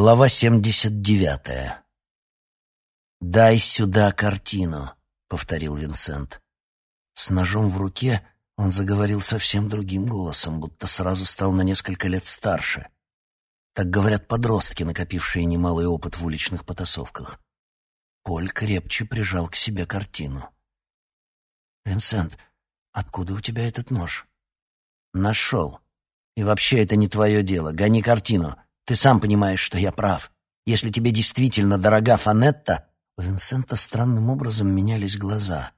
Глава 79. «Дай сюда картину», — повторил Винсент. С ножом в руке он заговорил совсем другим голосом, будто сразу стал на несколько лет старше. Так говорят подростки, накопившие немалый опыт в уличных потасовках. Поль крепче прижал к себе картину. «Винсент, откуда у тебя этот нож?» «Нашел. И вообще это не твое дело. Гони картину. Ты сам понимаешь, что я прав. Если тебе действительно дорога Фанетта...» У Винсента странным образом менялись глаза.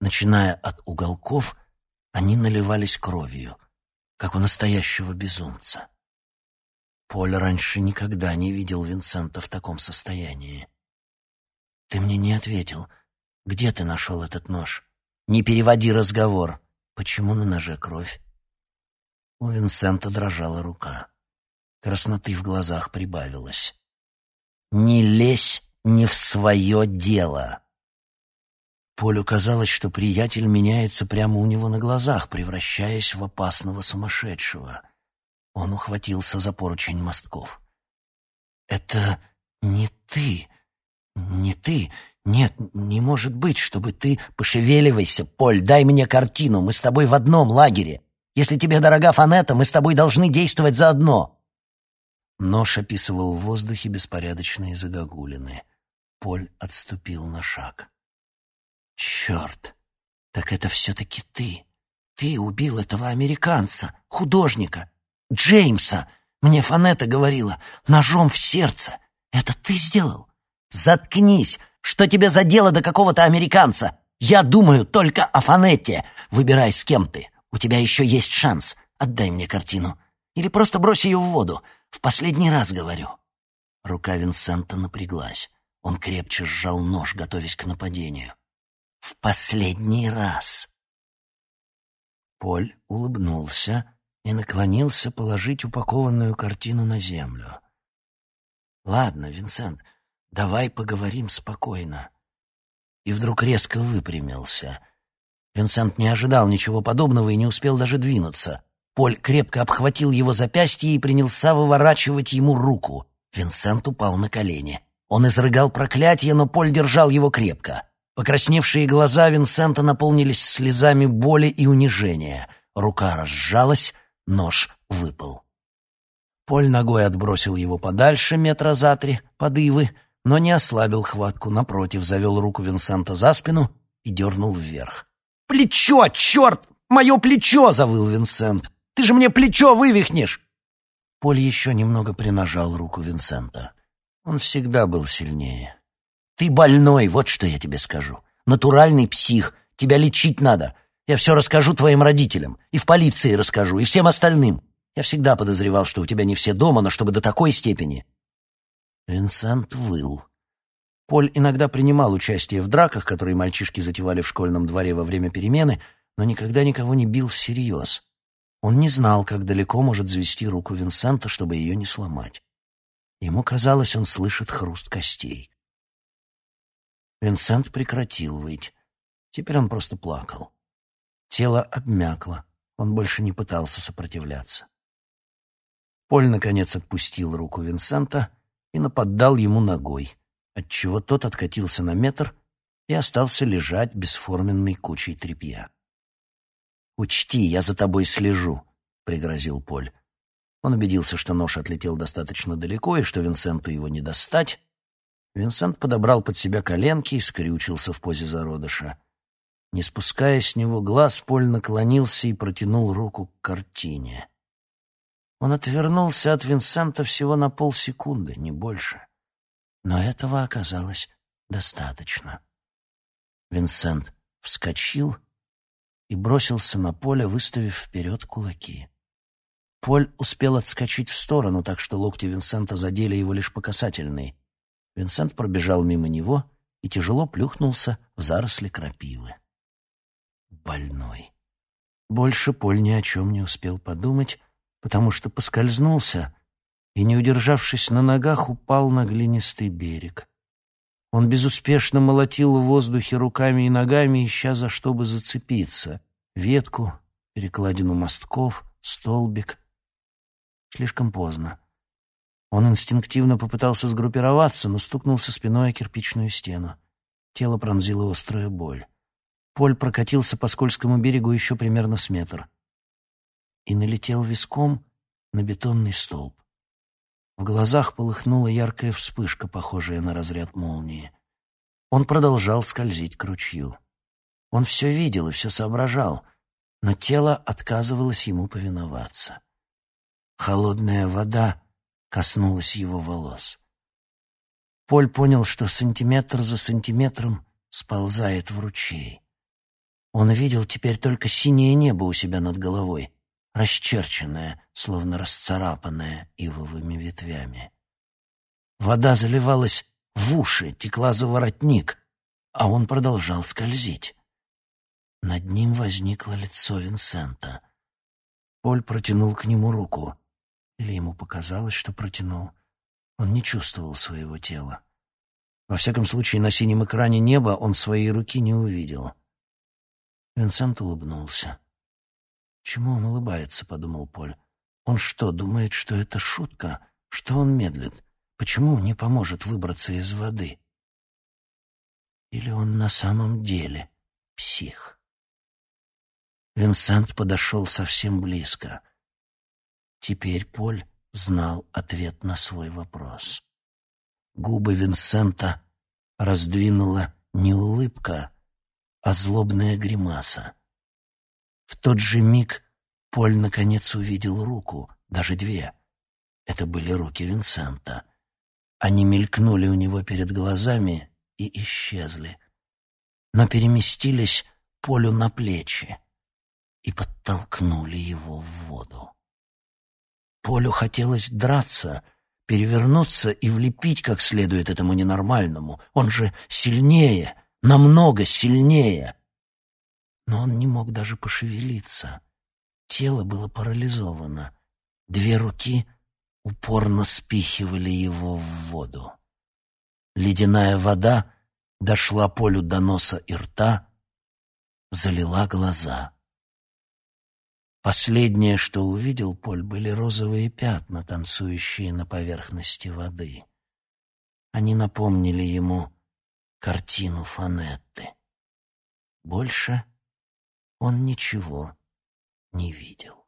Начиная от уголков, они наливались кровью, как у настоящего безумца. Поль раньше никогда не видел Винсента в таком состоянии. «Ты мне не ответил. Где ты нашел этот нож?» «Не переводи разговор. Почему на ноже кровь?» У Винсента дрожала рука. Красноты в глазах прибавилось. «Не лезь не в свое дело!» Полю казалось, что приятель меняется прямо у него на глазах, превращаясь в опасного сумасшедшего. Он ухватился за поручень мостков. «Это не ты, не ты. Нет, не может быть, чтобы ты... Пошевеливайся, Поль, дай мне картину, мы с тобой в одном лагере. Если тебе дорога Фанета, мы с тобой должны действовать заодно». Нож описывал в воздухе беспорядочные загогулины. Поль отступил на шаг. «Черт! Так это все-таки ты! Ты убил этого американца, художника, Джеймса! Мне Фанета говорила, ножом в сердце! Это ты сделал? Заткнись! Что тебе за дело до какого-то американца? Я думаю только о Фанетте! Выбирай, с кем ты!» У тебя еще есть шанс. Отдай мне картину. Или просто брось ее в воду. В последний раз говорю». Рука Винсента напряглась. Он крепче сжал нож, готовясь к нападению. «В последний раз!» Поль улыбнулся и наклонился положить упакованную картину на землю. «Ладно, Винсент, давай поговорим спокойно». И вдруг резко выпрямился — Винсент не ожидал ничего подобного и не успел даже двинуться. Поль крепко обхватил его запястье и принялся выворачивать ему руку. Винсент упал на колени. Он изрыгал проклятие, но Поль держал его крепко. Покрасневшие глаза Винсента наполнились слезами боли и унижения. Рука разжалась, нож выпал. Поль ногой отбросил его подальше, метра за три, под ивы, но не ослабил хватку, напротив, завел руку Винсента за спину и дернул вверх. «Плечо, черт! Мое плечо!» — завыл Винсент. «Ты же мне плечо вывихнешь!» Поль еще немного принажал руку Винсента. Он всегда был сильнее. «Ты больной, вот что я тебе скажу. Натуральный псих. Тебя лечить надо. Я все расскажу твоим родителям. И в полиции расскажу, и всем остальным. Я всегда подозревал, что у тебя не все дома, но чтобы до такой степени...» Винсент выл. Поль иногда принимал участие в драках, которые мальчишки затевали в школьном дворе во время перемены, но никогда никого не бил всерьез. Он не знал, как далеко может завести руку Винсента, чтобы ее не сломать. Ему казалось, он слышит хруст костей. Винсент прекратил выть. Теперь он просто плакал. Тело обмякло. Он больше не пытался сопротивляться. Поль, наконец, отпустил руку Винсента и нападал ему ногой отчего тот откатился на метр и остался лежать бесформенной кучей тряпья. «Учти, я за тобой слежу», — пригрозил Поль. Он убедился, что нож отлетел достаточно далеко и что Винсенту его не достать. Винсент подобрал под себя коленки и скрючился в позе зародыша. Не спуская с него глаз, Поль наклонился и протянул руку к картине. Он отвернулся от Винсента всего на полсекунды, не больше. Но этого оказалось достаточно. Винсент вскочил и бросился на поле, выставив вперед кулаки. Поль успел отскочить в сторону, так что локти Винсента задели его лишь по касательной. Винсент пробежал мимо него и тяжело плюхнулся в заросли крапивы. Больной. Больше Поль ни о чем не успел подумать, потому что поскользнулся и, не удержавшись на ногах, упал на глинистый берег. Он безуспешно молотил в воздухе руками и ногами, ища за что бы зацепиться. Ветку, перекладину мостков, столбик. Слишком поздно. Он инстинктивно попытался сгруппироваться, но стукнулся спиной о кирпичную стену. Тело пронзило острая боль. Поль прокатился по скользкому берегу еще примерно с метр и налетел виском на бетонный столб. В глазах полыхнула яркая вспышка, похожая на разряд молнии. Он продолжал скользить к ручью. Он все видел и все соображал, но тело отказывалось ему повиноваться. Холодная вода коснулась его волос. Поль понял, что сантиметр за сантиметром сползает в ручей. Он видел теперь только синее небо у себя над головой, расчерченное, словно расцарапанное ивовыми ветвями. Вода заливалась в уши, текла за воротник, а он продолжал скользить. Над ним возникло лицо Винсента. Поль протянул к нему руку. Или ему показалось, что протянул. Он не чувствовал своего тела. Во всяком случае, на синем экране неба он своей руки не увидел. Винсент улыбнулся. «Чему он улыбается?» — подумал Поль. «Он что, думает, что это шутка? Что он медлит? Почему не поможет выбраться из воды?» Или он на самом деле псих? Винсент подошел совсем близко — Теперь Поль знал ответ на свой вопрос. Губы Винсента раздвинула не улыбка, а злобная гримаса. В тот же миг Поль наконец увидел руку, даже две. Это были руки Винсента. Они мелькнули у него перед глазами и исчезли, но переместились Полю на плечи и подтолкнули его в воду. Полю хотелось драться, перевернуться и влепить как следует этому ненормальному. Он же сильнее, намного сильнее. Но он не мог даже пошевелиться. Тело было парализовано. Две руки упорно спихивали его в воду. Ледяная вода дошла Полю до носа и рта, залила глаза. Последнее, что увидел Поль, были розовые пятна, танцующие на поверхности воды. Они напомнили ему картину Фанетты. Больше он ничего не видел.